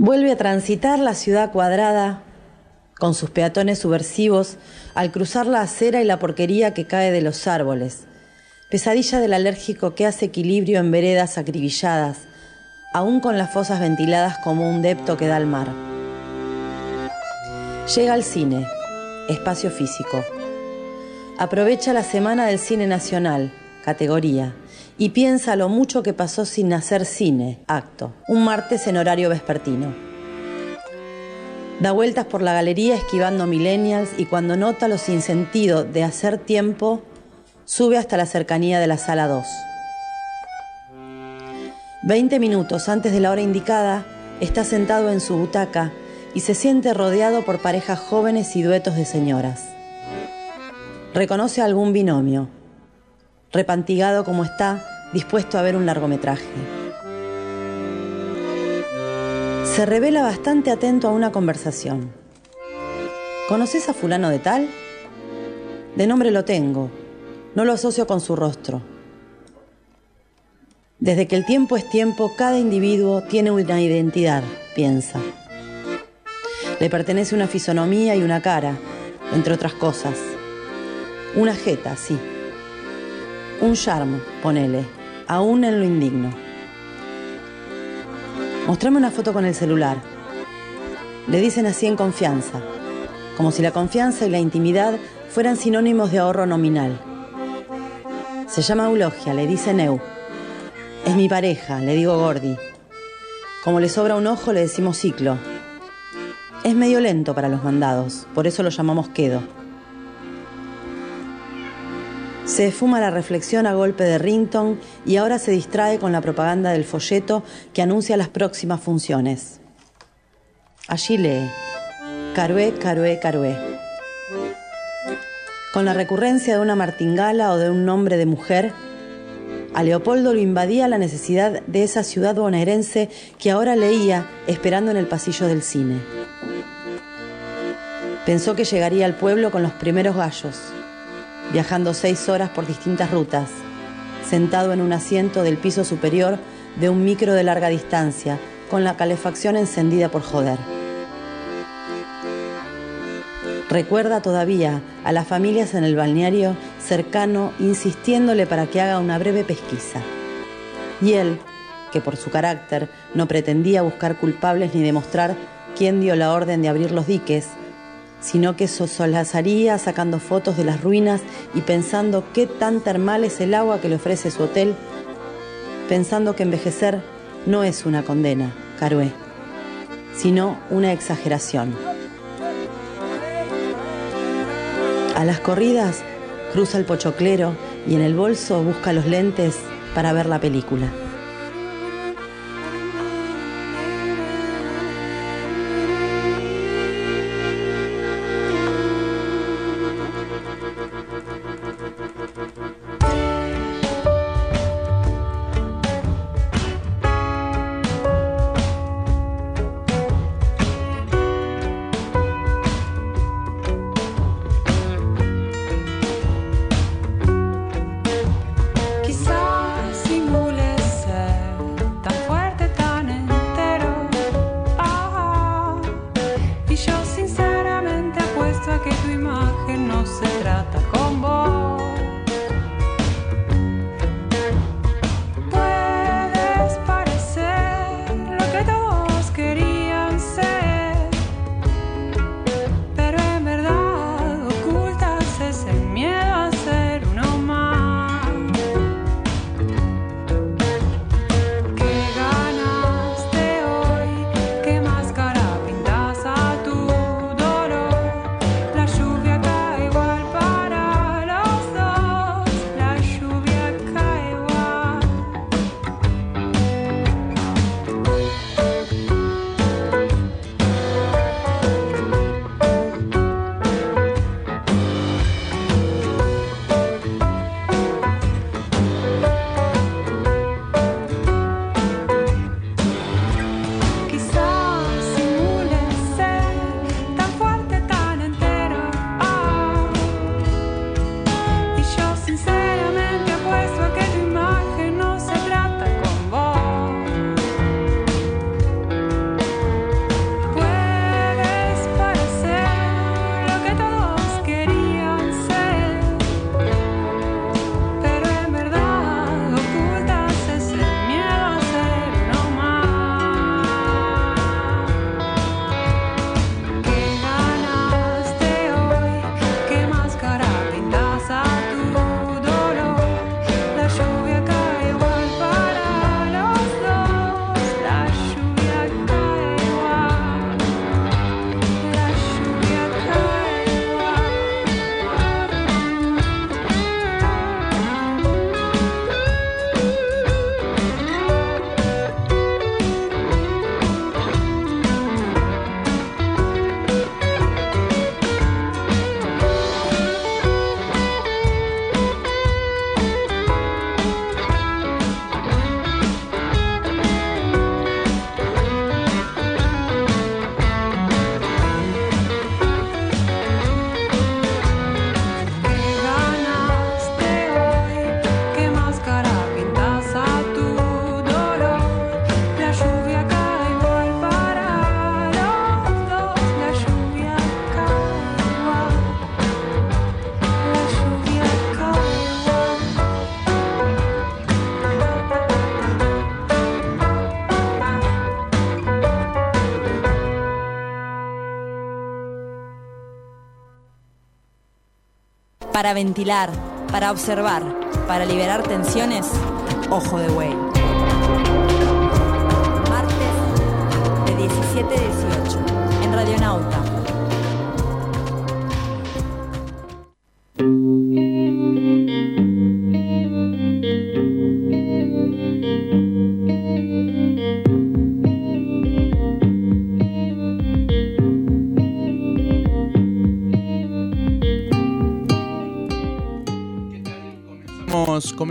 Vuelve a transitar la ciudad cuadrada con sus peatones subversivos al cruzar la acera y la porquería que cae de los árboles. Pesadilla del alérgico que hace equilibrio en veredas acribilladas, aún con las fosas ventiladas como un depto que da al mar. Llega al cine, espacio físico. Aprovecha la semana del cine nacional, categoría, y piensa lo mucho que pasó sin hacer cine, acto, un martes en horario vespertino. Da vueltas por la galería esquivando millennials y cuando nota lo sin sentido de hacer tiempo, sube hasta la cercanía de la sala 2. Veinte minutos antes de la hora indicada, está sentado en su butaca y se siente rodeado por parejas jóvenes y duetos de señoras. Reconoce algún binomio, repantigado como está, dispuesto a ver un largometraje. Se revela bastante atento a una conversación. ¿Conoces a fulano de tal? De nombre lo tengo, no lo asocio con su rostro. Desde que el tiempo es tiempo, cada individuo tiene una identidad, piensa. Le pertenece una fisonomía y una cara, entre otras cosas. Una jeta, sí. Un charme, ponele, aún en lo indigno. Mostrame una foto con el celular. Le dicen así en confianza, como si la confianza y la intimidad fueran sinónimos de ahorro nominal. Se llama Eulogia, le dice Neu. Es mi pareja, le digo Gordi. Como le sobra un ojo, le decimos ciclo. Es medio lento para los mandados, por eso lo llamamos quedo. Se fuma la reflexión a golpe de rington y ahora se distrae con la propaganda del folleto que anuncia las próximas funciones. Allí lee, Carué, Carué, Carué. Con la recurrencia de una martingala o de un nombre de mujer, a Leopoldo lo invadía la necesidad de esa ciudad bonaerense que ahora leía esperando en el pasillo del cine. Pensó que llegaría al pueblo con los primeros gallos, viajando seis horas por distintas rutas, sentado en un asiento del piso superior de un micro de larga distancia, con la calefacción encendida por joder. Recuerda todavía a las familias en el balneario cercano insistiéndole para que haga una breve pesquisa. Y él, que por su carácter no pretendía buscar culpables ni demostrar quién dio la orden de abrir los diques, sino que solazaría sacando fotos de las ruinas y pensando qué tan termal es el agua que le ofrece su hotel, pensando que envejecer no es una condena, Carué, sino una exageración. A las corridas cruza el pochoclero y en el bolso busca los lentes para ver la película. Para ventilar, para observar, para liberar tensiones, ojo de buey. Martes de 17 a 18 en Radionauta.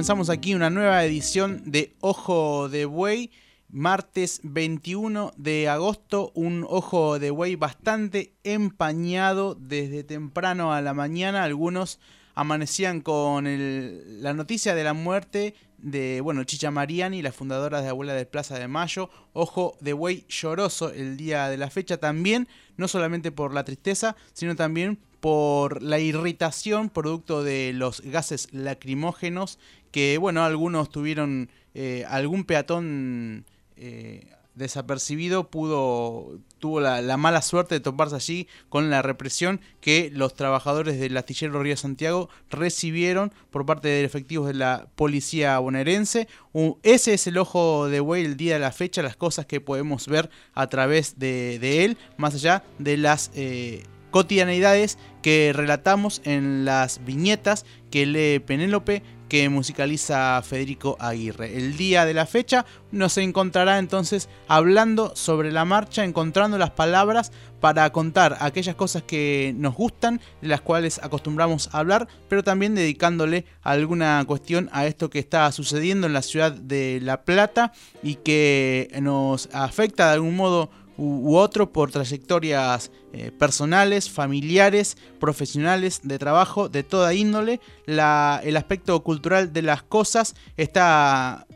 Comenzamos aquí una nueva edición de Ojo de Buey. Martes 21 de agosto, un ojo de buey bastante empañado desde temprano a la mañana. Algunos amanecían con la noticia de la muerte de, bueno, Chicha Mariani, la fundadora de Abuela de Plaza de Mayo. Ojo de buey lloroso el día de la fecha también, no solamente por la tristeza, sino también por la irritación producto de los gases lacrimógenos que, bueno, algunos tuvieron eh, algún peatón eh, desapercibido pudo tuvo la, mala suerte de toparse allí con la represión que los trabajadores del astillero Río Santiago recibieron por parte de efectivos de la policía bonaerense. ese es el ojo de buey el día de la fecha, las cosas que podemos ver a través de, él, más allá de las eh, cotidianidades que relatamos en las viñetas que lee Penélope que musicaliza Federico Aguirre. El día de la fecha nos encontrará entonces hablando sobre la marcha, encontrando las palabras para contar aquellas cosas que nos gustan, de las cuales acostumbramos a hablar, pero también dedicándole alguna cuestión a esto que está sucediendo en la ciudad de La Plata y que nos afecta de algún modo u, otro por trayectorias eh, personales, familiares, profesionales, de trabajo, de toda índole. La, el aspecto cultural de las cosas está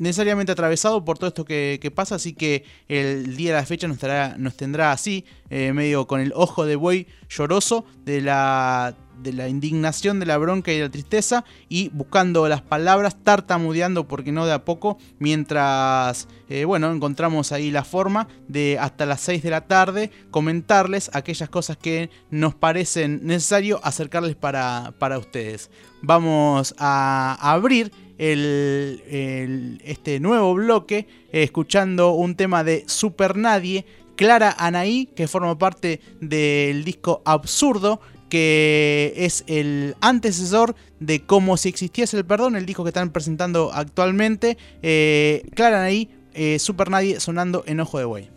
necesariamente atravesado por todo esto que, pasa, así que el día de la fecha nos, nos tendrá así, eh, medio con el ojo de buey lloroso de la de la indignación, de la bronca y de la tristeza y buscando las palabras, tartamudeando porque no de a poco, mientras, eh, bueno, encontramos ahí la forma de hasta las 6 de la tarde comentarles aquellas cosas que nos parecen necesario acercarles para, para ustedes. Vamos a abrir el, este nuevo bloque eh, escuchando un tema de Super Nadie. Clara Anaí, que forma parte del disco Absurdo, que es el antecesor de Como si existiese el perdón, el disco que están presentando actualmente. Eh, claran ahí eh, Super Nadie sonando en Ojo de Buey.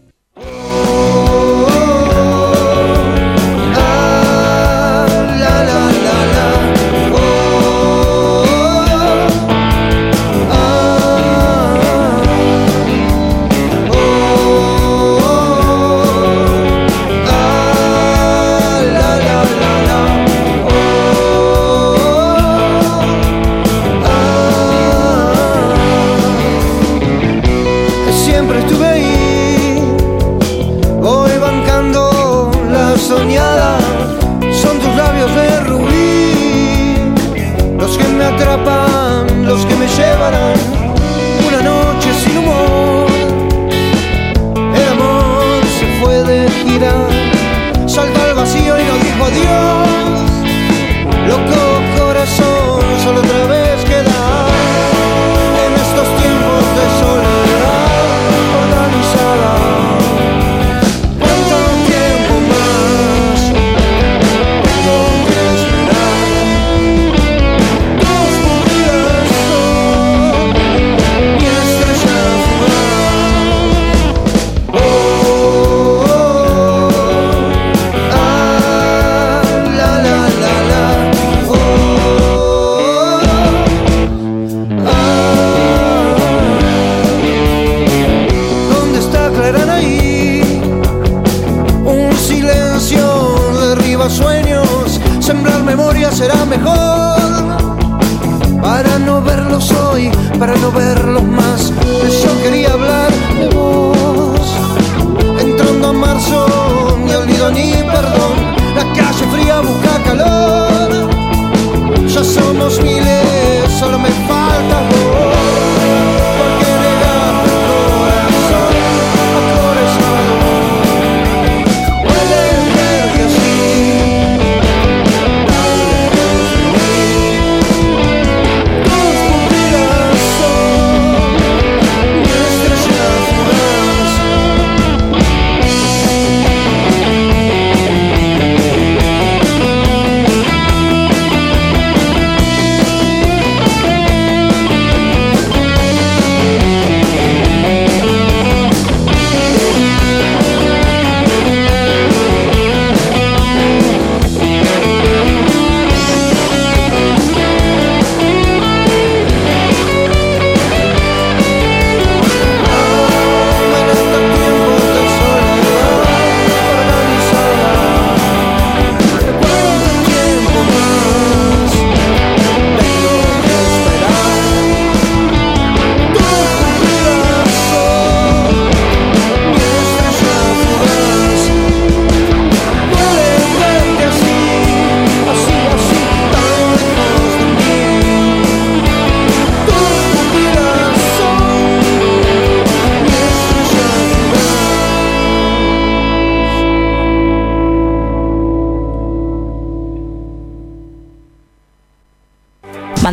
Dios, loco.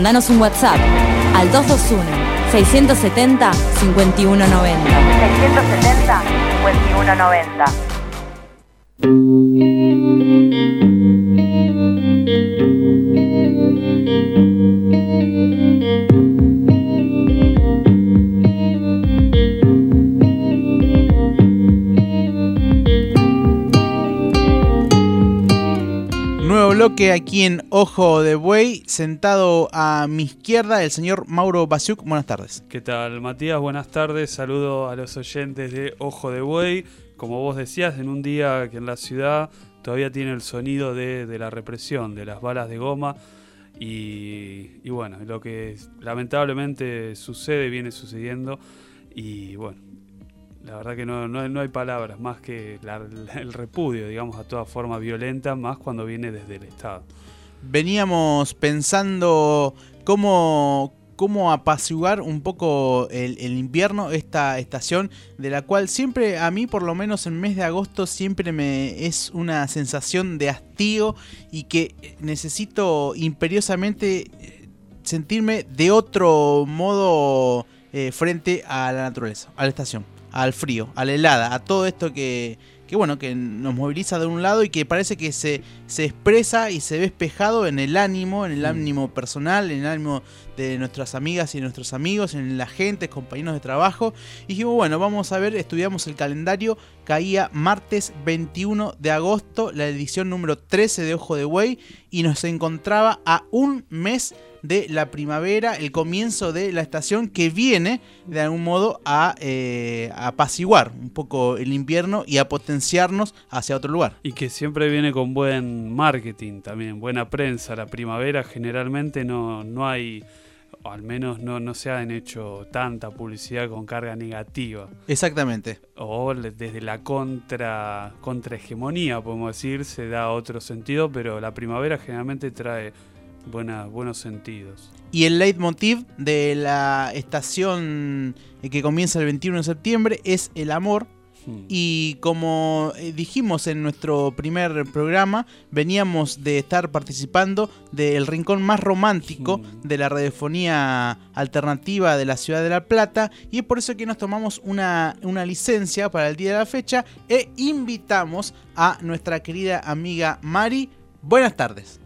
Mándanos un WhatsApp al 221 670 5190. 670 5190. Nuevo bloque aquí en Ojo de Buey, sentado a mi izquierda el señor Mauro Basiuk. Buenas tardes. ¿Qué tal, Matías? Buenas tardes. Saludo a los oyentes de Ojo de Buey. Como vos decías, en un día que en la ciudad todavía tiene el sonido de, la represión, de las balas de goma. Y, bueno, lo que lamentablemente sucede, viene sucediendo. Y bueno, la verdad que no, no, no hay palabras más que el repudio, digamos, a toda forma violenta, más cuando viene desde el Estado. Veníamos pensando cómo, cómo apaciguar un poco el, invierno, esta estación de la cual siempre, a mí por lo menos en mes de agosto, siempre me es una sensación de hastío y que necesito imperiosamente eh, sentirme de otro modo eh, frente a la naturaleza, a la estación, al frío, a la helada, a todo esto que, que bueno, que nos moviliza de un lado y que parece que se, se expresa y se ve espejado en el ánimo, en el Mm. ánimo personal, en el ánimo de nuestras amigas y nuestros amigos, en la gente, compañeros de trabajo. Y dijimos, bueno, vamos a ver, estudiamos el calendario, caía martes 21 de agosto, la edición número 13 de Ojo de Buey, y nos encontraba a un mes de la primavera, el comienzo de la estación que viene de algún modo a, eh, a apaciguar un poco el invierno y a potenciarnos hacia otro lugar. Y que siempre viene con buen marketing también, buena prensa. La primavera generalmente no, no hay, o al menos no, no se han hecho tanta publicidad con carga negativa. Exactamente. O desde la contra, contrahegemonía, podemos decir, se da otro sentido, pero la primavera generalmente trae buena, buenos sentidos. Y el leitmotiv de la estación eh, que comienza el 21 de septiembre es el amor. Hmm. Y como eh, dijimos en nuestro primer programa, veníamos de estar participando del rincón más romántico Mm. de la radiofonía alternativa de la ciudad de La Plata. Y es por eso que nos tomamos una, una licencia para el día de la fecha e invitamos a nuestra querida amiga Mari. Buenas tardes.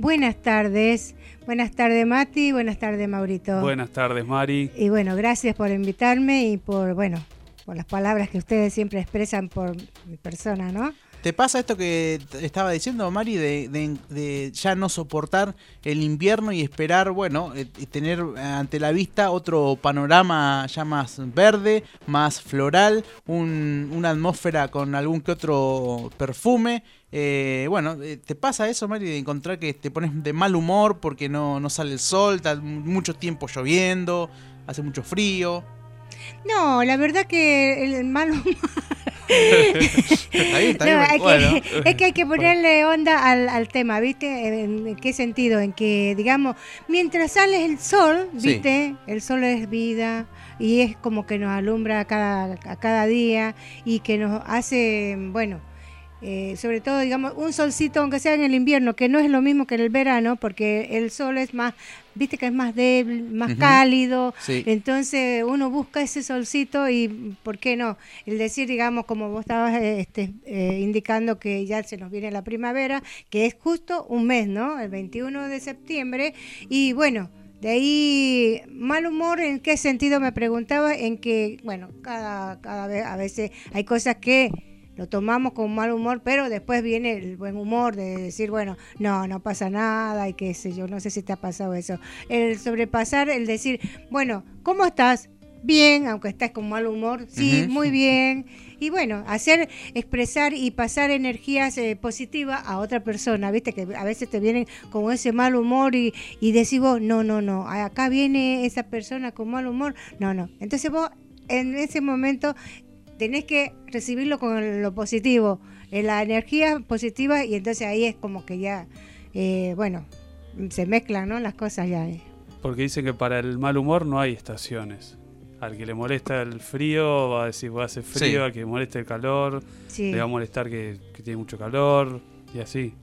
Buenas tardes, buenas tardes Mati, buenas tardes Maurito. Buenas tardes, Mari. Y bueno, gracias por invitarme y por, bueno, por las palabras que ustedes siempre expresan por mi persona, ¿no? ¿Te pasa esto que te estaba diciendo, Mari, de, de- de ya no soportar el invierno y esperar, bueno, eh, y tener ante la vista otro panorama ya más verde, más floral, un- una atmósfera con algún que otro perfume? Eh, bueno, eh, ¿te pasa eso, Mari, de encontrar que te pones de mal humor porque no, no sale el sol, está mucho tiempo lloviendo, hace mucho frío? No, la verdad que el mal humor... Está No, que- es que hay que ponerle onda al, al tema, ¿viste? ¿En qué sentido? En que, digamos, mientras sale el sol, Sí. ¿viste? El sol es vida y es como que nos alumbra a cada, a cada día y que nos hace, bueno, eh, sobre todo, digamos, un solcito, aunque sea en el invierno, que no es lo mismo que en el verano, porque el sol es más, viste que es más débil, más cálido, Sí. entonces uno busca ese solcito y, ¿por qué no? El decir, digamos, como vos estabas este, eh, indicando que ya se nos viene la primavera, que es justo un mes, ¿no? El 21 de septiembre. Y bueno, de ahí, mal humor, ¿en qué sentido me preguntaba? En que, bueno, cada, cada vez, a veces hay cosas que lo tomamos con mal humor, pero después viene el buen humor de decir, bueno, no, no pasa nada y qué sé yo, no sé si te ha pasado eso. El sobrepasar, el decir, bueno, ¿cómo estás? Bien, aunque estés con mal humor, sí, muy bien. Y bueno, hacer, expresar y pasar energías eh, positivas a otra persona, viste que a veces te vienen con ese mal humor y, y decís vos, no, no, no, acá viene esa persona con mal humor, no, no. Entonces vos en ese momento tenés que recibirlo con lo positivo, eh, la energía positiva y entonces ahí es como que ya, eh, bueno, se mezclan ¿no? las cosas ya. eh. Porque dicen que para el mal humor no hay estaciones. Al que le molesta el frío va a decir va a hacer frío, Sí. al que le molesta el calor Sí. le va a molestar que, que tiene mucho calor y así.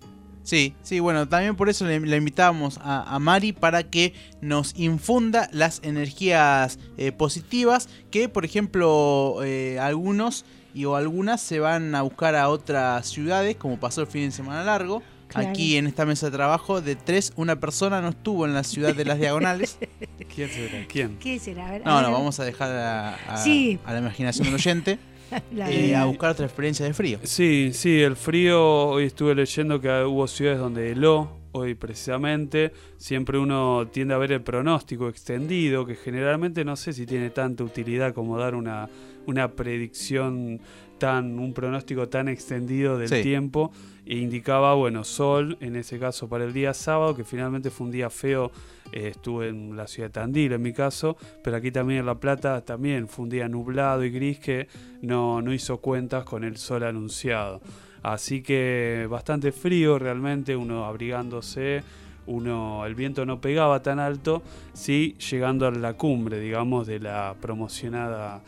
Sí, sí, bueno, también por eso le, le invitábamos a, a Mari para que nos infunda las energías eh, positivas que, por ejemplo, eh, algunos y o algunas se van a buscar a otras ciudades, como pasó el fin de semana largo. Claro. Aquí en esta mesa de trabajo, de tres, una persona no estuvo en la ciudad de las diagonales. ¿Quién será? ¿Quién? ¿Qué será? A ver, a No, ver. no, vamos a dejar a, a- Sí. a la imaginación del oyente eh, a buscar otra experiencia de frío. Sí, sí, el frío, hoy estuve leyendo que hubo ciudades donde heló, hoy precisamente, siempre uno tiende a ver el pronóstico extendido, que generalmente no sé si tiene tanta utilidad como dar una, una predicción tan, un pronóstico tan extendido del Sí. tiempo, e indicaba, bueno, sol, en ese caso para el día sábado, que finalmente fue un día feo, eh, estuve en la ciudad de Tandil en mi caso, pero aquí también en La Plata también fue un día nublado y gris que no, no hizo cuentas con el sol anunciado. Así que bastante frío realmente, uno abrigándose, uno, el viento no pegaba tan alto, sí llegando a la cumbre, digamos, de la promocionada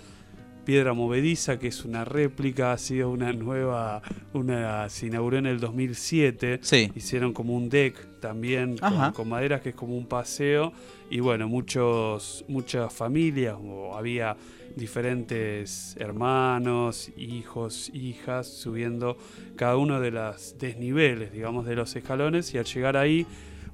piedra movediza, que es una réplica, ha sido una nueva, una se inauguró en el 2007. Sí. Hicieron como un deck también con, con maderas que es como un paseo y bueno, muchos muchas familias o había diferentes hermanos, hijos, hijas subiendo cada uno de los desniveles, digamos, de los escalones y al llegar ahí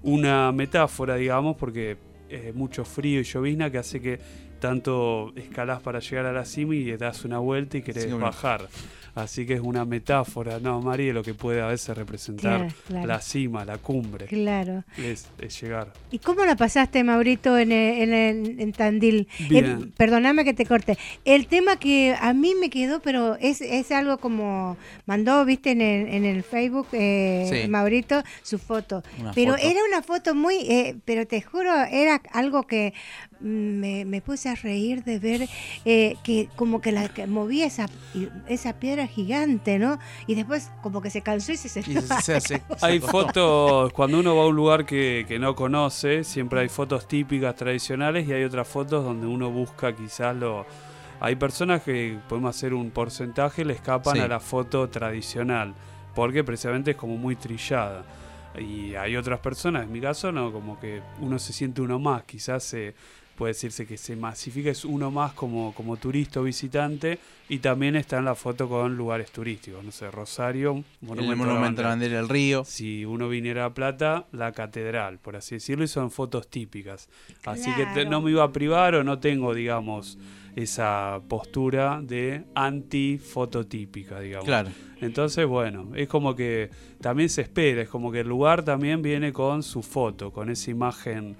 una metáfora, digamos, porque es mucho frío y llovizna que hace que tanto escalás para llegar a la cima y das una vuelta y querés bajar. Así que es una metáfora, ¿no, Mari? De lo que puede a veces representar Claro, claro. la cima, la cumbre. Claro. Es, es llegar. ¿Y cómo la pasaste, Maurito, en, eh, en, en- en Tandil? Bien. Eh, perdóname que te corte. El tema que a mí me quedó, pero es, es algo como mandó, viste, en el, en el Facebook, eh, Sí. Maurito, su foto. Una pero foto. era una foto muy, eh, pero te juro, era algo que me, me puse a reír de ver eh, que como que la que movía esa, esa piedra gigante, ¿no? Y después como que se cansó y se Y sentó. se- se- se- se Hay fotos, cuando uno va a un lugar que, que no conoce, siempre hay fotos típicas, tradicionales, y hay otras fotos donde uno busca quizás lo... Hay personas que podemos hacer un porcentaje, le escapan Sí. a la foto tradicional, porque precisamente es como muy trillada. Y hay otras personas, en mi caso no, como que uno se siente uno más, quizás se, puede decirse que se masifica, es uno más como, como turista o visitante, y también está en la foto con lugares turísticos, no sé, Rosario, el Monumento, a la monumento a la Bandera bandera del río. si uno viniera a Plata, la catedral, por así decirlo, y son fotos típicas. Así que te- no me iba a privar o no tengo, digamos, esa postura de anti-fototípica, digamos. Claro. Entonces, bueno, es como que también se espera, es como que el lugar también viene con su foto, con esa imagen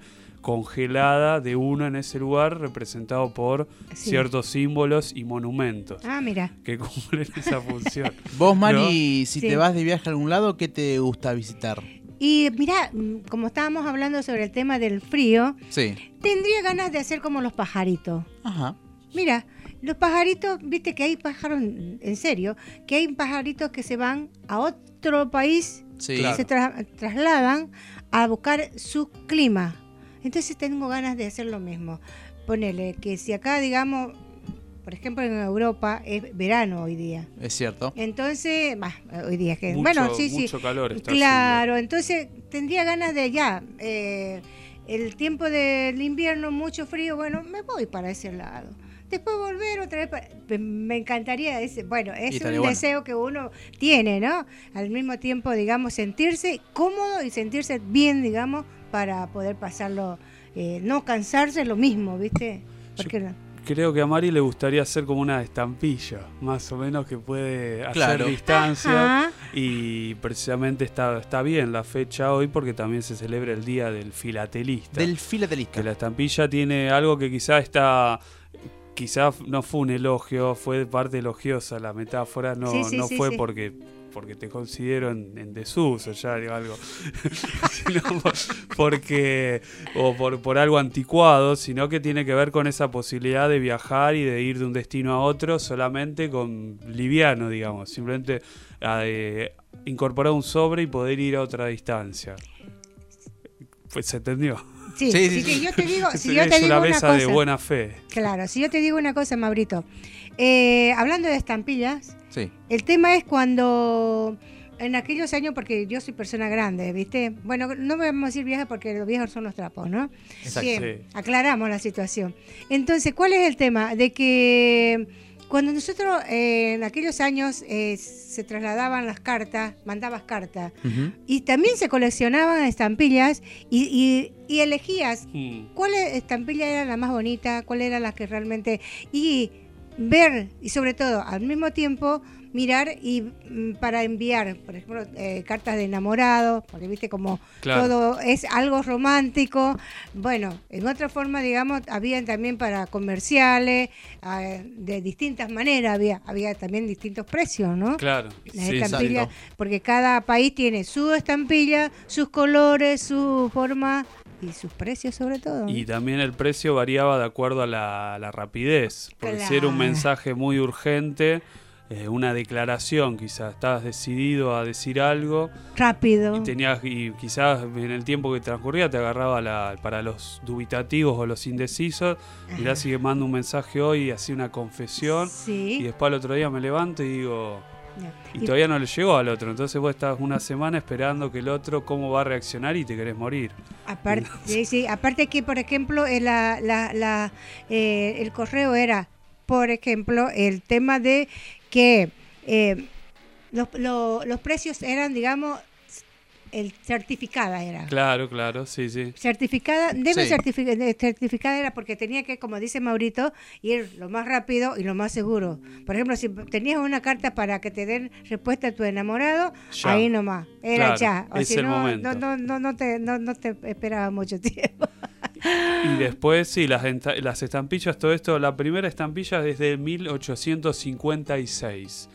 congelada de uno en ese lugar representado por Sí. ciertos símbolos y monumentos Ah, mira. que cumplen esa función. Vos, Mari, si Sí. te vas de viaje a algún lado, ¿qué te gusta visitar? Y mira, mm, como estábamos hablando sobre el tema del frío, Sí. tendría ganas de hacer como los pajaritos. Ajá. Mira, los pajaritos, viste que hay pájaros, en serio, que hay pajaritos que se van a otro país, Sí. Claro. se tra- trasladan a buscar su clima. Entonces tengo ganas de hacer lo mismo. Ponele que si acá, digamos, por ejemplo en Europa es verano hoy día. Es cierto. Entonces, bah, hoy día que Mucho- bueno, sí, sí. mucho calor está Claro, entonces tendría ganas de ya. eh, el tiempo del invierno, mucho frío, bueno, me voy para ese lado. Después volver otra vez. para- me- encantaría ese. Bueno, es un bueno. deseo que uno tiene, ¿no? Al mismo tiempo, digamos, sentirse cómodo y sentirse bien, digamos, para poder pasarlo, eh, no cansarse lo mismo, ¿viste? Porque? Creo que a Mari le gustaría hacer como una estampilla, más o menos que puede hacer Claro. distancia. Ajá. Y precisamente está, está bien la fecha hoy porque también se celebra el Día del Filatelista. Del filatelista. que la estampilla tiene algo que quizá está... Quizá no fue un elogio, fue parte elogiosa la metáfora, no, Sí, sí, no sí, fue sí. porque porque te considero en, en desuso ya digo algo. Sino por- porque o por, por algo anticuado sino que tiene que ver con esa posibilidad de viajar y de ir de un destino a otro solamente con liviano digamos. Simplemente eh, incorporar un sobre y poder ir a otra distancia. Pues se entendió. Sí, Sí, sí, yo te digo, si yo es te digo una una mesa cosa. de buena fe. Claro, si yo te digo una cosa, Maurito. eh, hablando de estampillas, Sí. el tema es cuando en aquellos años, porque yo soy persona grande, ¿viste? Bueno, no vamos a decir vieja porque los viejos son los trapos, ¿no? Exacto. Bien, aclaramos la situación. Entonces, ¿cuál es el tema? De que cuando nosotros eh, en aquellos años eh, se trasladaban las cartas, mandabas cartas, y también se coleccionaban estampillas y, y- y elegías Mm. cuál estampilla era la más bonita, cuál era la que realmente... Y ver, y sobre todo al mismo tiempo, mirar y mm, para enviar, por ejemplo, eh, cartas de enamorado, porque viste como Claro. todo es algo romántico. Bueno, en otra forma, digamos, había también para comerciales, ah, de distintas maneras, había, había también distintos precios, ¿no? Claro. Las sí. estampillas, porque cada país tiene su estampilla, sus colores, su forma y sus precios sobre todo. Y también el precio variaba de acuerdo a la, la rapidez. Porque si era un Claro. mensaje muy urgente, eh, una declaración, quizás estabas decidido a decir algo Rápido. y tenías y quizás en el tiempo que transcurría te agarraba la, para los dubitativos o los indecisos. Mirá si que mando un mensaje hoy y así una confesión. Y después al otro día me levanto y digo, y Y- todavía no le llegó al otro. Entonces vos estás una semana esperando que el otro cómo va a reaccionar y te querés morir. Aparte, sí, sí, aparte que, por ejemplo, eh, la, la, la, eh, el correo era, por ejemplo, el tema de que eh, los, lo- los precios eran, digamos, el certificada era. Claro, claro, sí, sí. Certificada, debe Sí. certific- certificada era porque tenía que, como dice Maurito, ir lo más rápido y lo más seguro. Por ejemplo, si tenías una carta para que te den respuesta a tu enamorado, Ya. ahí nomás, era Claro, ya. O es si el no, momento. no, no, no, te, no, no te esperaba mucho tiempo. Y después, sí, las, las estampillas, todo esto, la primera estampilla es de 1856.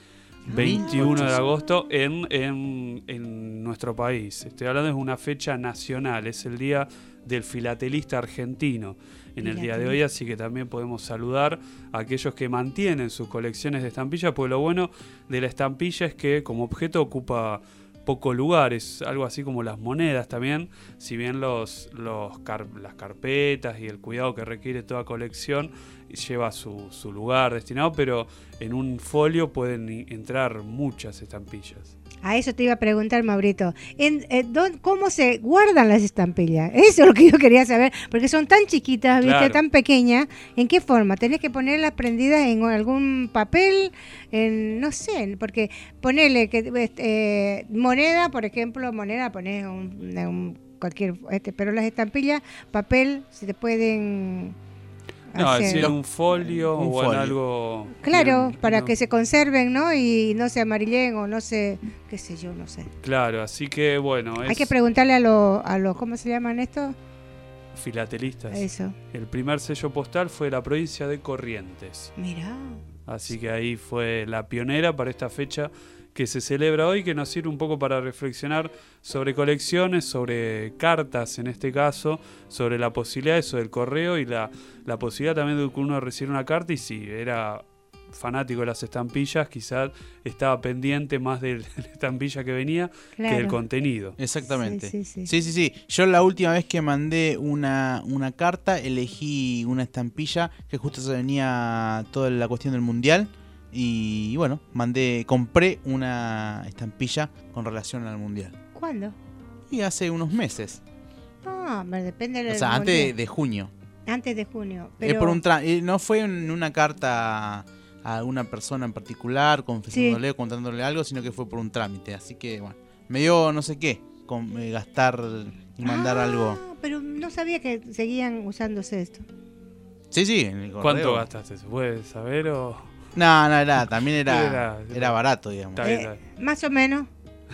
21 de agosto en, en, en nuestro país. Estoy hablando de una fecha nacional, es el día del filatelista argentino en el día de hoy, así que también podemos saludar a aquellos que mantienen sus colecciones de estampillas, porque lo bueno de la estampilla es que como objeto ocupa poco lugar, es algo así como las monedas también, si bien los, los las carpetas y el cuidado que requiere toda colección lleva su, su lugar destinado, pero en un folio pueden entrar muchas estampillas. A eso te iba a preguntar, Maurito. En, eh, ¿dó- ¿Cómo se guardan las estampillas? Eso es lo que yo quería saber, porque son tan chiquitas, ¿viste? Claro. tan pequeñas. ¿En qué forma? ¿Tenés que ponerlas prendidas en algún papel? En, no sé, porque ponerle que este, moneda, por ejemplo, moneda, poner un, un- cualquier, este, pero las estampillas, papel, se te pueden No, es decir, en un folio Un o en folio. algo... Claro, bien, para no- que se conserven, ¿no? Y no se amarillen o no se, qué sé yo, no sé. Claro, así que bueno, Hay que preguntarle a los, a los ¿cómo se llaman estos? filatelistas. Eso. El primer sello postal fue la provincia de Corrientes. Mira. Así que ahí fue la pionera para esta fecha que se celebra hoy, que nos sirve un poco para reflexionar sobre colecciones, sobre cartas en este caso, sobre la posibilidad de eso del correo y la, la posibilidad también de que uno recibiera una carta y si era fanático de las estampillas, quizás estaba pendiente más de la estampilla que venía que del contenido. Exactamente. Sí, sí, sí. Sí, sí, sí. Yo la última vez que mandé una, una carta elegí una estampilla que justo se venía toda la cuestión del mundial. Y bueno, mandé, compré una estampilla con relación al mundial. ¿Cuándo? Y hace unos meses. Ah, me depende del O sea, antes de, mundial. de junio. antes de junio. Es Pero por un tra- eh, no fue en una carta a alguna persona en particular, confesándole o contándole algo, sino que fue por un trámite. Así que, bueno, me dio no sé qué, con, eh, gastar y mandar Ah, algo. Pero no sabía que seguían usándose esto. Sí, sí, en el correo. ¿Cuánto gastaste? ¿Se puede saber o...? No, no, era, también era, Era- era, barato, digamos. Está bien, Eh, está bien. más o menos.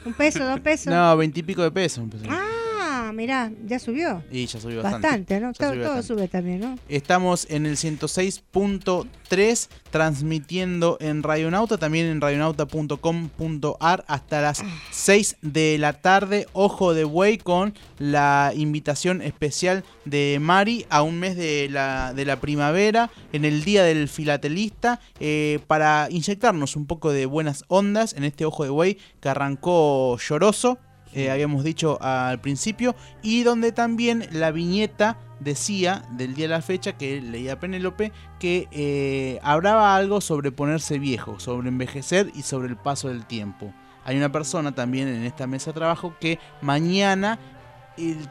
Un peso, dos pesos. No, veintipico de pesos. empezó. Ah, mirá, ya subió. Y ya subió bastante. Bastante, ¿no? Todo, subió todo bastante. sube también, ¿no? Estamos en el 106.3 transmitiendo en Radionauta, también en radionauta.com.ar hasta las 6 de la tarde. Ojo de buey con la invitación especial de Mari a un mes de la, de la primavera, en el Día del Filatelista, eh, para inyectarnos un poco de buenas ondas en este Ojo de buey que arrancó lloroso. Eh, habíamos dicho al principio, y donde también la viñeta decía del día de la fecha que leía Penélope que eh, hablaba algo sobre ponerse viejo, sobre envejecer y sobre el paso del tiempo. hay una persona también en esta mesa de trabajo que mañana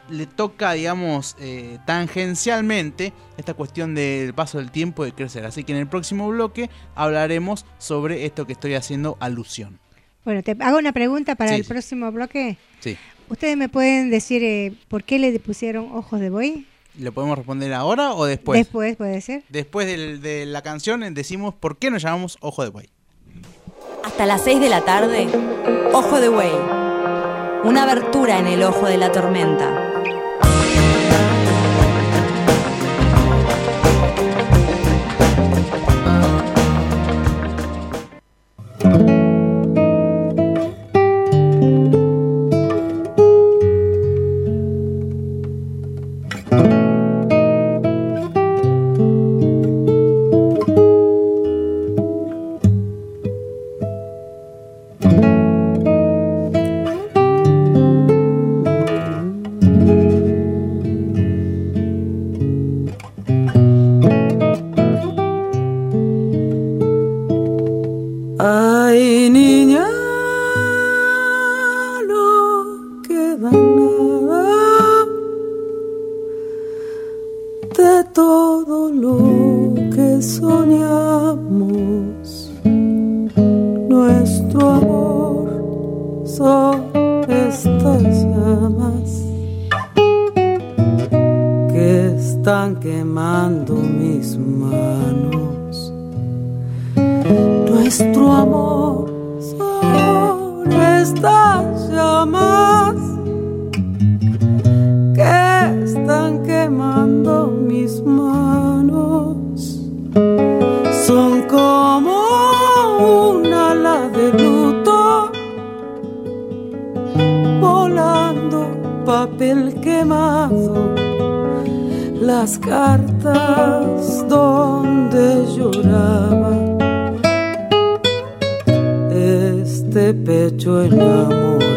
le toca, digamos, eh, tangencialmente esta cuestión del paso del tiempo de crecer. Así que en el próximo bloque hablaremos sobre esto que estoy haciendo alusión. Bueno, te hago una pregunta para Sí, el sí. próximo bloque. Sí. ¿Ustedes me pueden decir eh, por qué le pusieron ojos de buey? ¿Lo podemos responder ahora o después? Después, puede ser. Después del- de la canción eh, decimos por qué nos llamamos Ojo de Buey. Hasta las 6 de la tarde, Ojo de Buey. Una abertura en el ojo de la tormenta. Soñamos. Nuestro amor son estas llamas que están quemando mis manos. Nuestro amor son estas llamas papel quemado. Las cartas donde lloraba este pecho enamorado.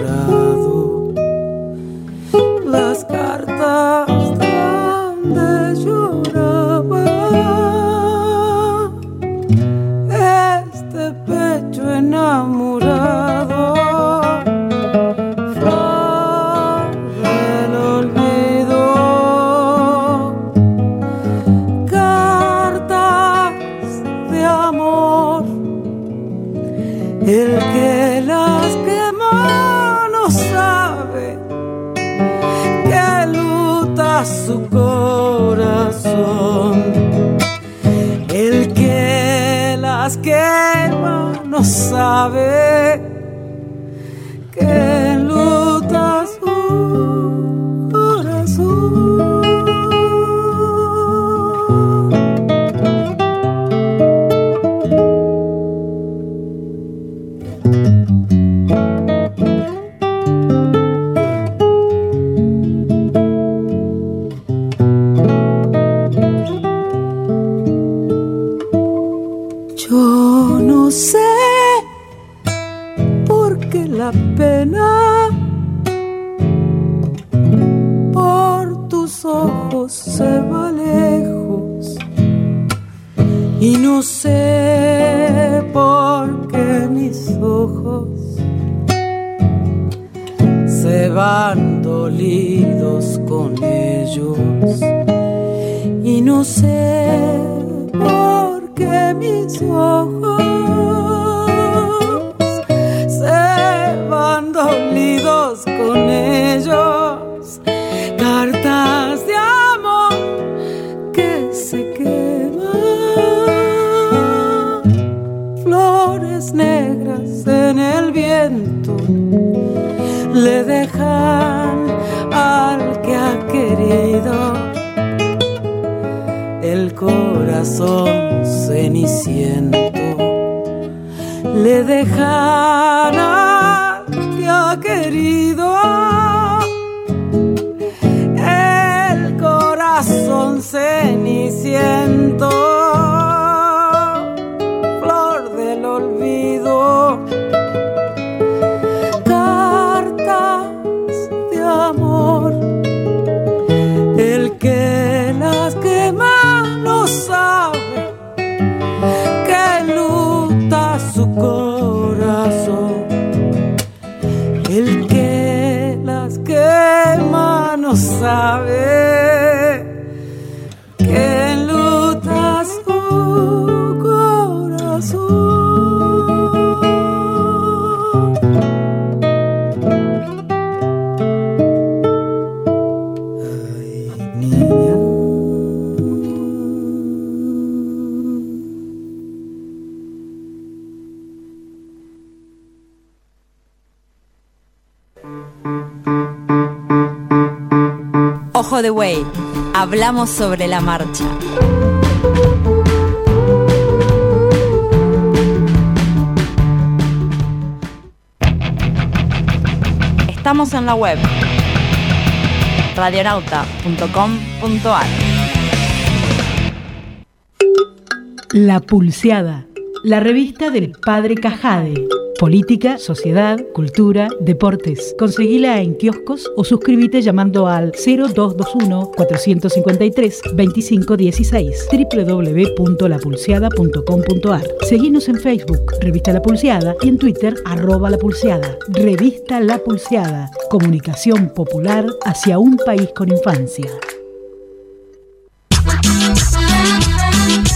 Que Hablamos sobre la marcha. Estamos en la web radionauta.com.ar. La Pulseada, la revista del Padre Cajade. Política, sociedad, cultura, deportes. Conseguila en kioscos o suscríbete llamando al 0221-453-2516 www.lapulseada.com.ar Seguinos en Facebook, Revista La Pulseada, y en Twitter, arroba La. Revista La Pulseada, comunicación popular hacia un país con infancia.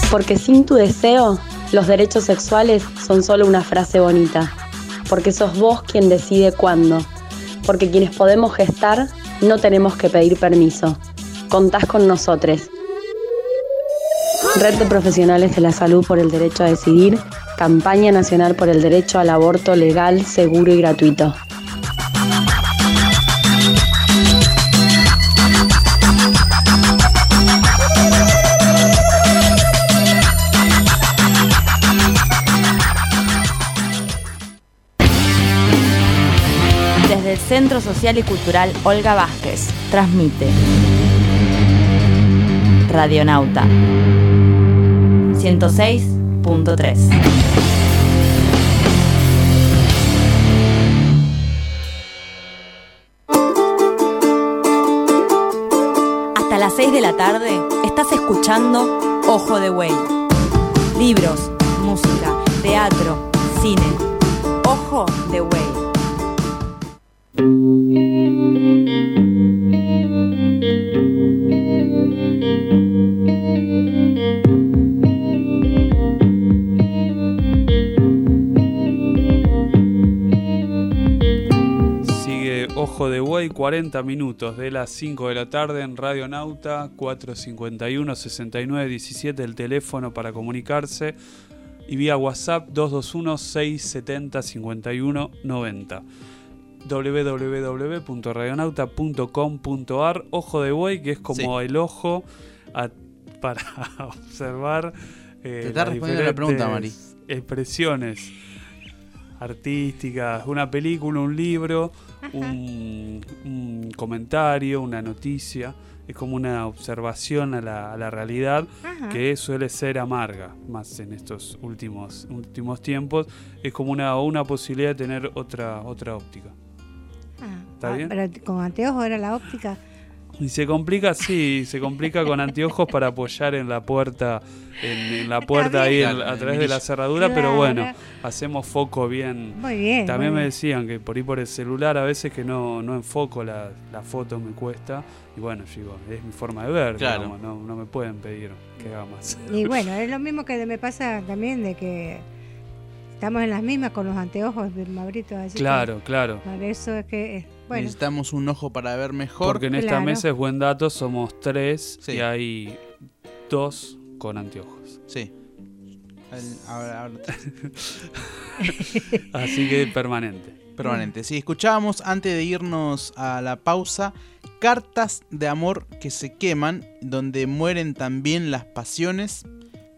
Porque sin tu deseo, los derechos sexuales son solo una frase bonita. Porque sos vos quien decide cuándo. Porque quienes podemos gestar, no tenemos que pedir permiso. Contás con nosotros. Red de Profesionales de la Salud por el Derecho a Decidir, Campaña Nacional por el Derecho al Aborto Legal, Seguro y Gratuito. Centro Social y Cultural Olga Vázquez, transmite Radionauta 106.3. Hasta las 6 de la tarde estás escuchando Ojo de Güey. Libros, música, teatro, cine. Ojo de Güey. Ojo de Buey, 40 minutos de las 5 de la tarde en Radio Nauta, 451-6917, el teléfono para comunicarse, y vía WhatsApp 221-670-5190. www.radionauta.com.ar Ojo de Buey, que es como el ojo a- para observar eh, Te está las respondiendo la pregunta, Mari. diferentes expresiones artísticas, una película, un libro, un, un comentario, una noticia. Es como una observación a la, a la realidad Ajá. que suele ser amarga, más en estos últimos, últimos tiempos. Es como una, una posibilidad de tener otra, otra óptica. Ah, ¿Está ah, bien? Pero con anteojos era la óptica. Y se complica, sí, se complica con anteojos para apoyar en la puerta, en, en la puerta ahí en- a través de la cerradura, pero bueno, hacemos foco bien. Muy bien. También muy me bien. decían que por ahí por el celular a veces que no, no enfoco la, la foto, me cuesta. Y bueno, yo digo, es mi forma de ver, Claro. digamos, no, no me pueden pedir que haga más. Y bueno, es lo mismo que me pasa también de que estamos en las mismas con los anteojos de que Claro, claro. por eso es que, eh, bueno, Necesitamos un ojo para ver mejor. Porque en esta Claro. mesa es buen dato, somos tres Sí. y hay dos con anteojos. Sí. El- ahora- ahora- Así que permanente. permanente. Sí, escuchábamos antes de irnos a la pausa cartas de amor que se queman, donde mueren también las pasiones,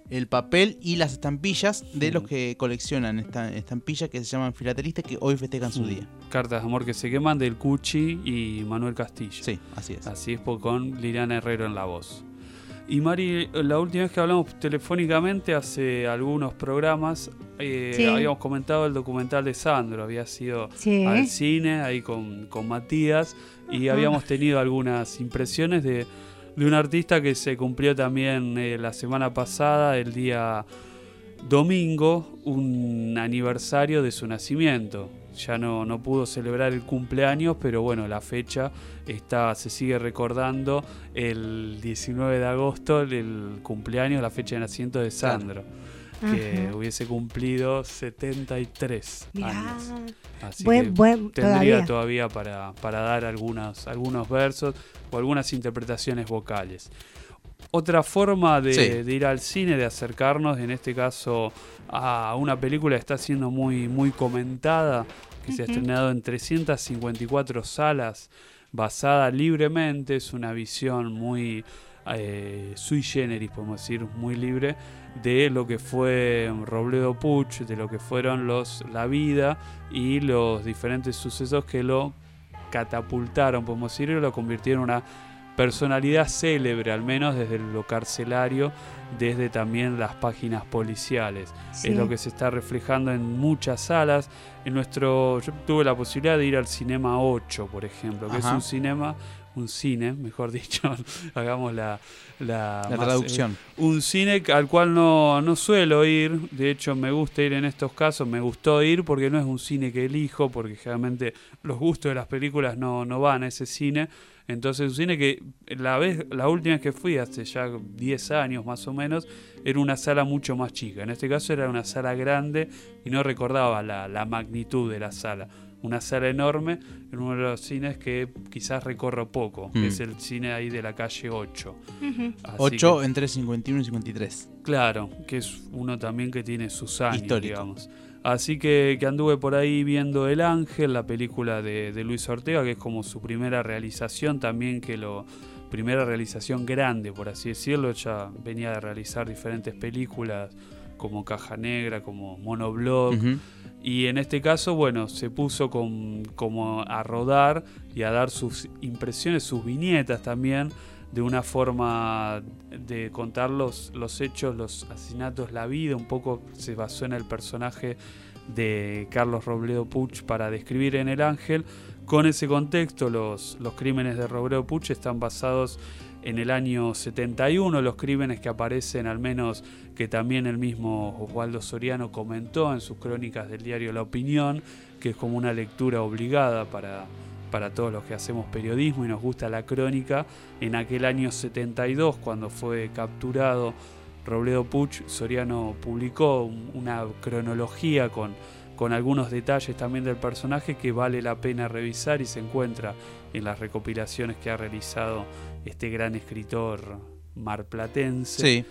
el papel y las estampillas de los que coleccionan esta estampillas que se llaman filatelistas que hoy festejan su día. Cartas de amor que se queman del Cuchi y Manuel Castillo. Sí, así es. Así es, po- con Liliana Herrero en la voz. Y Mari, la última vez que hablamos telefónicamente, hace algunos programas, eh, Sí. habíamos comentado el documental de Sandro. Había sido Sí. al cine ahí con, con Matías y habíamos tenido algunas impresiones de, de un artista que se cumplió también eh, la semana pasada, el día domingo un aniversario de su nacimiento. Ya no, no pudo celebrar el cumpleaños, pero bueno, la fecha está, se sigue recordando el 19 de agosto, el cumpleaños, la fecha de nacimiento de Sandro, que Ajá. hubiese cumplido 73 Mirá. años. Así Buen- que buen- tendría todavía. todavía, para, para dar algunos, algunos versos o algunas interpretaciones vocales. Otra forma de, Sí. de ir al cine, de acercarnos, en este caso, a una película que está siendo muy, muy comentada, que se ha estrenado en 354 salas, basada libremente, es una visión muy eh, sui generis, podemos decir, muy libre, de lo que fue Robledo Puch, de lo que fueron los la vida y los diferentes sucesos que lo catapultaron, podemos decir, y lo convirtieron en una personalidad célebre, al menos desde lo carcelario, desde también las páginas policiales. Sí. Es lo que se está reflejando en muchas salas. En nuestro, yo tuve la posibilidad de ir al Cinema 8, por ejemplo, que es un cinema, un cine, mejor dicho, hagamos la, la, La más, traducción. eh, un cine al cual no, no suelo ir, de hecho me gusta ir en estos casos, me gustó ir porque no es un cine que elijo, porque generalmente los gustos de las películas no, no van a ese cine. Entonces un cine que la vez, la última vez que fui, hace ya 10 años más o menos, era una sala mucho más chica. En este caso era una sala grande y no recordaba la, la magnitud de la sala. Una sala enorme en uno de los cines que quizás recorro poco, que Mm. es el cine ahí de la calle 8. Ujú. Así 8 que- entre 51 y 53. Claro, que es uno también que tiene sus años, Histórico. digamos. Así que, que anduve por ahí viendo El Ángel, la película de, de Luis Ortega, que es como su primera realización también, que lo primera realización grande, por así decirlo. Ya venía de realizar diferentes películas como Caja Negra, como Monoblog. Y en este caso, bueno, se puso con- como a rodar y a dar sus impresiones, sus viñetas también, de una forma de contar los, los hechos, los asesinatos, la vida. Un poco se basó en el personaje de Carlos Robledo Puch para describir en El Ángel. Con ese contexto, los, los crímenes de Robledo Puch están basados el año 71, los crímenes que aparecen, al menos que también el mismo Osvaldo Soriano comentó en sus crónicas del diario La Opinión, que es como una lectura obligada para, para todos los que hacemos periodismo y nos gusta la crónica. En aquel año 72, cuando fue capturado Robledo Puch, Soriano publicó un- una cronología con, con algunos detalles también del personaje que vale la pena revisar y se encuentra en las recopilaciones que ha realizado este gran escritor marplatense. Sí.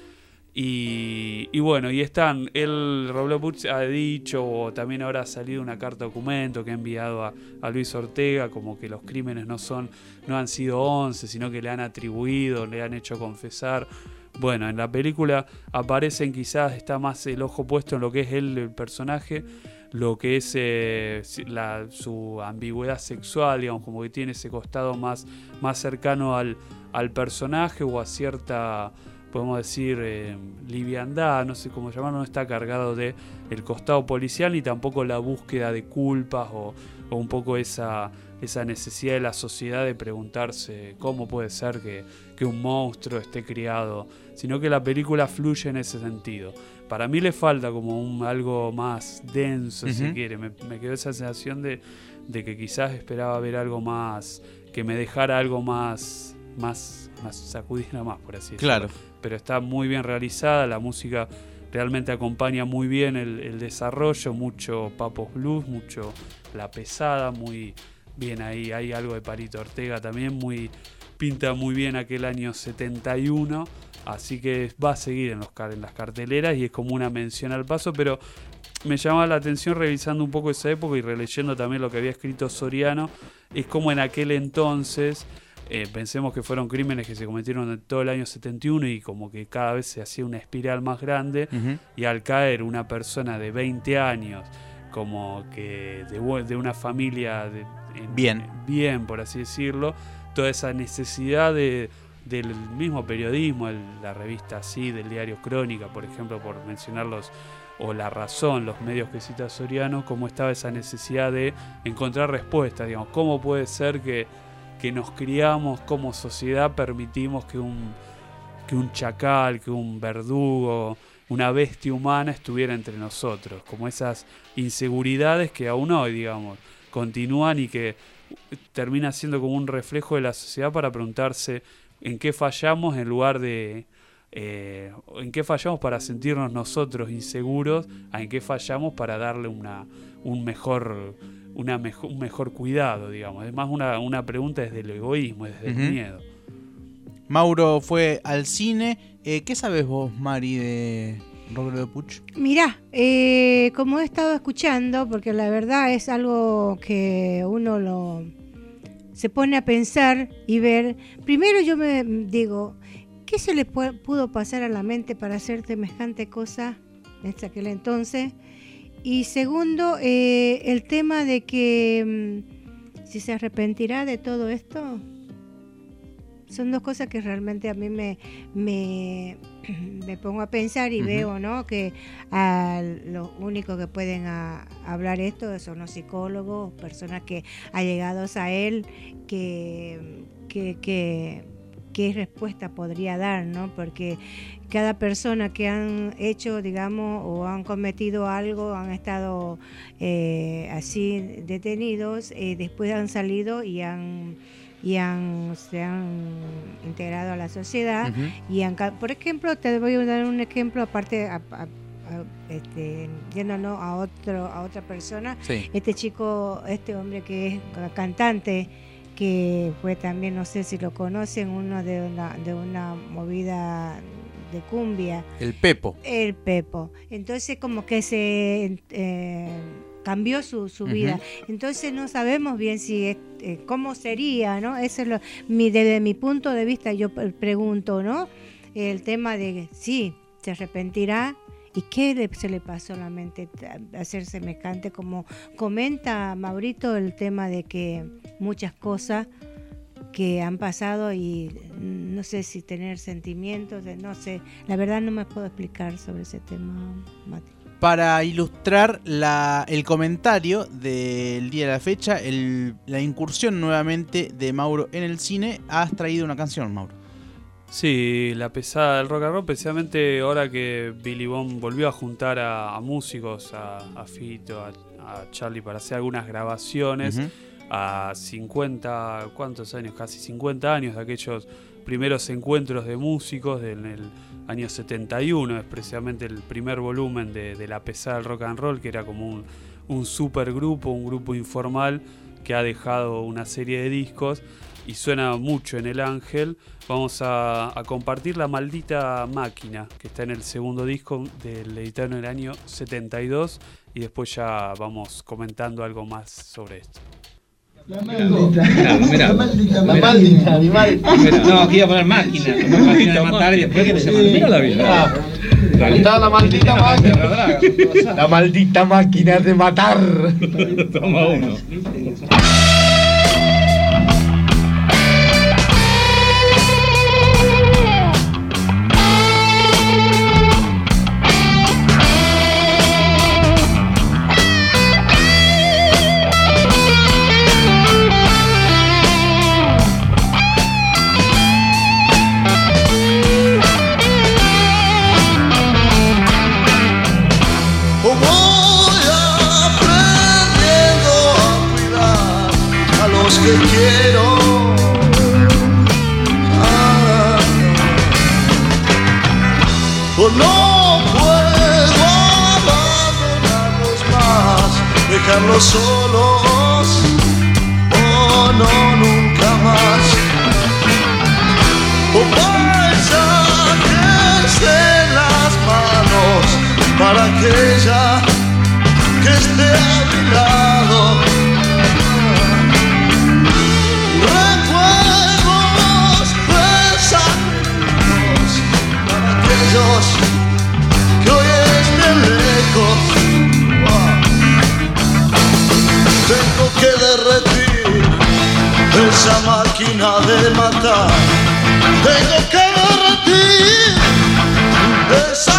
Y, y bueno, y están, él, Robledo Puch ha dicho, o también ahora ha salido una carta documento que ha enviado a, a Luis Ortega, como que los crímenes no son, no han sido 11, sino que le han atribuido, le han hecho confesar. Bueno, en la película aparecen quizás, está más el ojo puesto en lo que es él, el personaje, lo que es eh, la- su ambigüedad sexual, digamos, como que tiene ese costado más, más cercano al, al personaje o a cierta podemos decir, eh, liviandad, no sé cómo llamarlo, no está cargado de el costado policial ni tampoco la búsqueda de culpas o, o un poco esa, esa necesidad de la sociedad de preguntarse cómo puede ser que, que un monstruo esté criado, sino que la película fluye en ese sentido. Para mí le falta como un algo más denso, si quiere. Me, me quedó esa sensación de, de que quizás esperaba ver algo más, que me dejara algo más, más, más sacudiera más, por así decirlo Claro. pero está muy bien realizada, la música realmente acompaña muy bien el, el desarrollo, mucho Papos Blues, mucho La Pesada, muy bien ahí, hay algo de Parito Ortega también, muy pinta muy bien aquel año 71, así que va a seguir en, los, en las carteleras y es como una mención al paso, pero me llamaba la atención revisando un poco esa época y releyendo también lo que había escrito Soriano, es como en aquel entonces eh, pensemos que fueron crímenes que se cometieron en todo el año 71 y como que cada vez se hacía una espiral más grande y al caer una persona de 20 años como que de, una familia de- en- Bien. bien por así decirlo toda esa necesidad de, del mismo periodismo el- la revista así del diario Crónica por ejemplo por mencionarlos o La Razón, los medios que cita Soriano, cómo estaba esa necesidad de encontrar respuestas, digamos, cómo puede ser que, que nos criamos como sociedad, permitimos que un, que un chacal, que un verdugo, una bestia humana estuviera entre nosotros, como esas inseguridades que aún hoy, digamos, continúan y que termina siendo como un reflejo de la sociedad para preguntarse en qué fallamos en lugar de eh, en qué fallamos para sentirnos nosotros inseguros, a en qué fallamos para darle una, un mejor una un mejor cuidado, digamos. Es más una, una pregunta desde el egoísmo, desde el miedo. Mauro fue al cine. Eh, ¿Qué sabes vos, Mari, de Roberto Puch? Mirá, eh, como he estado escuchando, porque la verdad es algo que uno lo se pone a pensar y ver. Primero yo me digo, ¿qué se le pu- pudo pasar a la mente para hacer semejante cosa en aquel entonces? Y segundo, eh, el tema de que mm, si se arrepentirá de todo esto. Son dos cosas que realmente a mí me, me, me pongo a pensar y veo, ¿no? Que a los únicos que pueden a- hablar esto son los psicólogos, personas que allegados a él, que, que, que- qué respuesta podría dar, ¿no? Porque cada persona que han hecho, digamos, o han cometido algo, han estado eh, así detenidos, eh, después han salido y han y han, se han integrado a la sociedad y han, por ejemplo te voy a dar un ejemplo aparte a- a- a- este, yéndonos a otro a otra persona Sí. este chico este hombre que es ca- cantante que fue también no sé si lo conocen uno de una de una movida de cumbia El Pepo. el Pepo. Entonces como que se eh, cambió su, su vida. Entonces no sabemos bien si es, eh, cómo sería, ¿no? Eso es lo, mi, desde mi punto de vista yo pre- pregunto, ¿no? El tema de sí, se arrepentirá. ¿Y qué se le pasó a la mente hacer semejante? Como comenta Maurito el tema de que muchas cosas que han pasado y no sé si tener sentimientos, de- no sé, la verdad no me puedo explicar sobre ese tema, Mati. Para ilustrar la- el comentario del día de la fecha, el- la incursión nuevamente de Mauro en el cine, has traído una canción, Mauro. Sí, la pesada del rock and roll, precisamente ahora que Billy Bond volvió a juntar a, a músicos, a, a Fito, a, a Charlie para hacer algunas grabaciones, a 50, ¿cuántos años? Casi 50 años de aquellos primeros encuentros de músicos del el año 71, es precisamente el primer volumen de, de la pesada del rock and roll, que era como un, un supergrupo, un grupo informal que ha dejado una serie de discos y suena mucho en El Ángel. Vamos a, a compartir La Maldita Máquina, que está en el segundo disco del editado en el año 72, y después ya vamos comentando algo más sobre esto. La maldita. mirá. La maldita. La maldita, animal. No, aquí iba a poner máquina, como máquina de matar y después que se mira la vida. Está la maldita máquina. La maldita máquina de matar. Toma uno. Dejarlos solos. Oh, no, nunca más. Oh, en las manos para aquella que esté esa máquina de matar. Tengo que derretir esa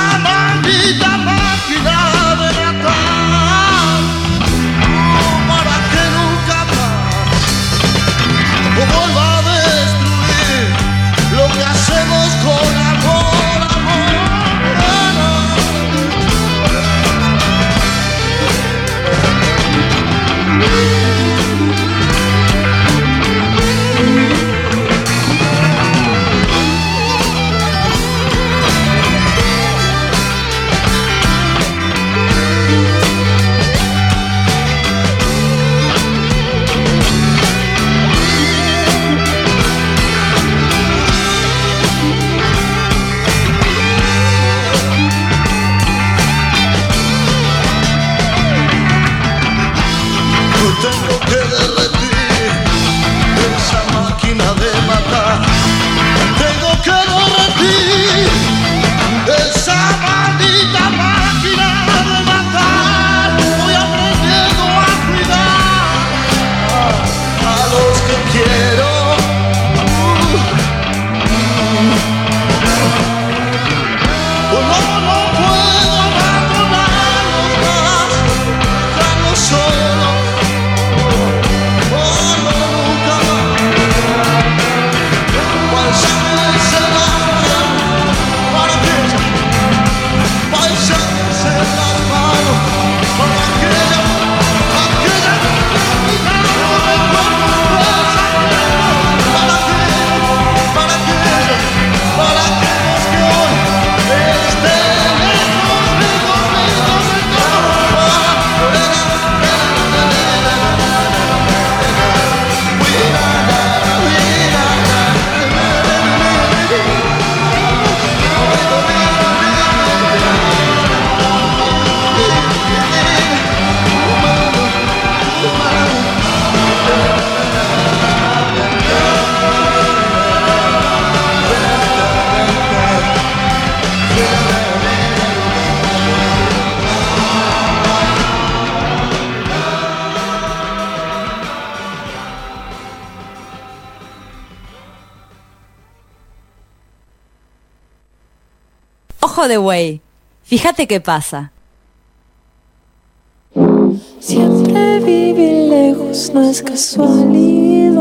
Ojo de buey. Fíjate qué pasa. Siempre vivir lejos no es casualidad.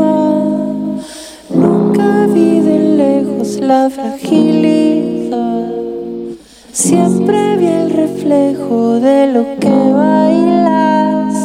Nunca vi de lejos la fragilidad. Siempre vi el reflejo de lo que bailas.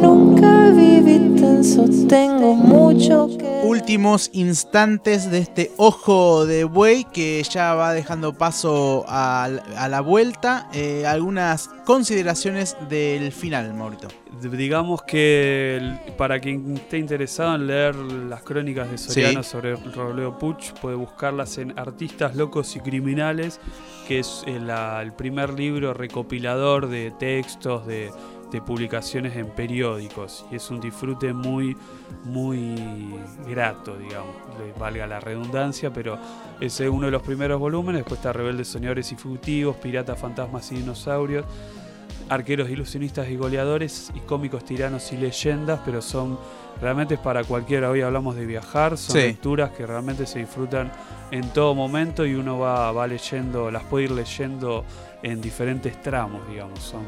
Nunca viví tenso, tengo mucho. Últimos instantes de este ojo de buey que ya va dejando paso a, a la vuelta. Eh, algunas consideraciones del final, Maurito. Digamos que para quien esté interesado en leer las crónicas de Soriano Sí. sobre Roleo Puch, puede buscarlas en Artistas Locos y Criminales, que es el primer libro recopilador de textos, de, de publicaciones en periódicos. Y es un disfrute muy, muy grato, digamos, valga la redundancia, pero ese es uno de los primeros volúmenes. Después está Rebeldes Soñadores y Fugitivos, Piratas, Fantasmas y Dinosaurios arqueros ilusionistas y goleadores y cómicos tiranos y leyendas, pero son realmente es para cualquiera. Hoy hablamos de viajar, son Sí. lecturas que realmente se disfrutan en todo momento y uno va, va leyendo, las puede ir leyendo en diferentes tramos, digamos, son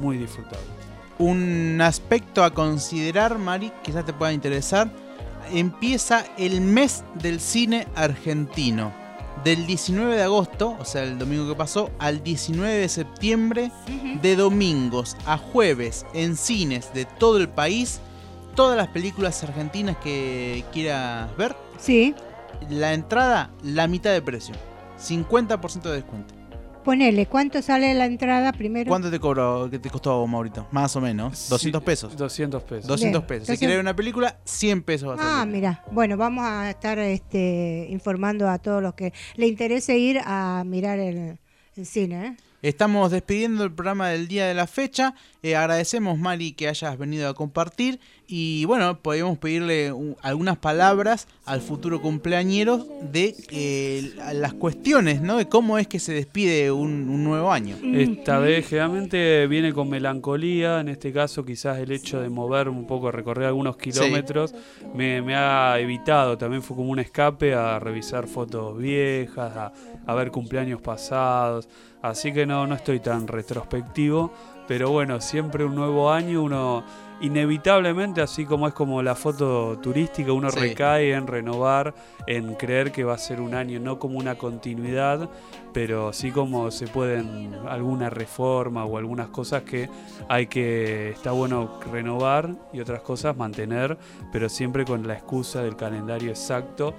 muy disfrutables. Un aspecto a considerar, Mari, quizás te pueda interesar. Empieza el mes del cine argentino. Del 19 de agosto, o sea, el domingo que pasó, al 19 de septiembre, de domingos a jueves en cines de todo el país, todas las películas argentinas que quieras ver. Sí. La entrada, la mitad de precio. 50% de descuento. Ponele, ¿cuánto sale la entrada primero? ¿Cuánto te cobró, que te costó a vos, Maurito? Más o menos. 200 pesos. 200 pesos. 200 Bien, pesos. Si quieres ver una película, 100 pesos va a Ah, mira, bueno, vamos a estar este, informando a todos los que le interese ir a mirar el, el cine. ¿eh? Estamos despidiendo el programa del día de la fecha. Eh, agradecemos, Mari, que hayas venido a compartir. Y bueno, podemos pedirle un- algunas palabras al futuro cumpleañero de eh, las cuestiones, ¿no? De cómo es que se despide un, un nuevo año. Esta vez generalmente viene con melancolía, en este caso quizás el hecho de mover un poco, recorrer algunos kilómetros, me, me ha evitado, también fue como un escape a revisar fotos viejas, a, a ver cumpleaños pasados, así que no, no estoy tan retrospectivo, pero bueno, siempre un nuevo año, uno inevitablemente, así como es como la foto turística, uno Sí. recae en renovar, en creer que va a ser un año no como una continuidad, pero sí como se pueden alguna reforma o algunas cosas que hay que está bueno renovar y otras cosas mantener, pero siempre con la excusa del calendario exacto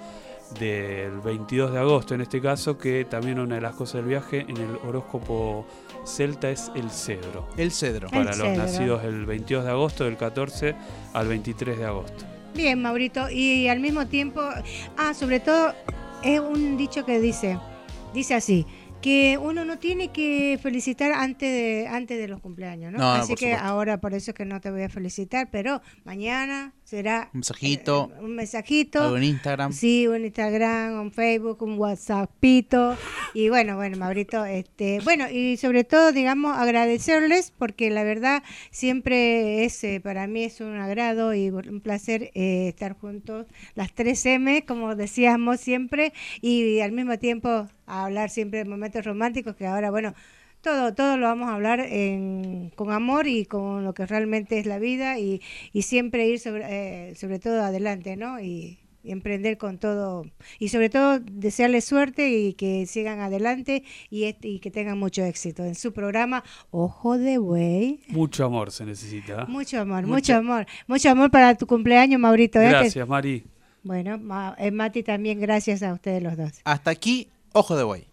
del 22 de agosto en este caso, que también una de las cosas del viaje en el horóscopo celta es el cedro. El cedro. Para El los cedro. nacidos el 22 de agosto, del 14 al 23 de agosto. Bien, Maurito, y al mismo tiempo, ah, sobre todo, es un dicho que dice, dice así, que uno no tiene que felicitar antes de, antes de los cumpleaños, ¿no? Así que supuesto. ahora por eso es que no te voy a felicitar, pero mañana será Un mensajito, un mensajito. en Instagram. Sí, un Instagram, un Facebook, un WhatsAppito. Y bueno, bueno, Maurito, este, bueno, y sobre todo, digamos, agradecerles porque la verdad siempre es, eh, para mí es un agrado y un placer eh, estar juntos, las 3M, como decíamos siempre, y al mismo tiempo hablar siempre de momentos románticos que ahora, bueno, todo, todo lo vamos a hablar en- con amor y con lo que realmente es la vida y, y siempre ir sobre, eh, sobre todo adelante, ¿no? Y, y emprender con todo y sobre todo desearles suerte y que sigan adelante y, y que tengan mucho éxito en su programa Ojo de Buey. Mucho amor se necesita. ¿eh? Mucho amor, Mucha- mucho amor, mucho amor para tu cumpleaños, Maurito. ¿eh? Que- Gracias, Mari. Bueno, eh, Mati también gracias a ustedes los dos. Hasta aquí, ojo de buey.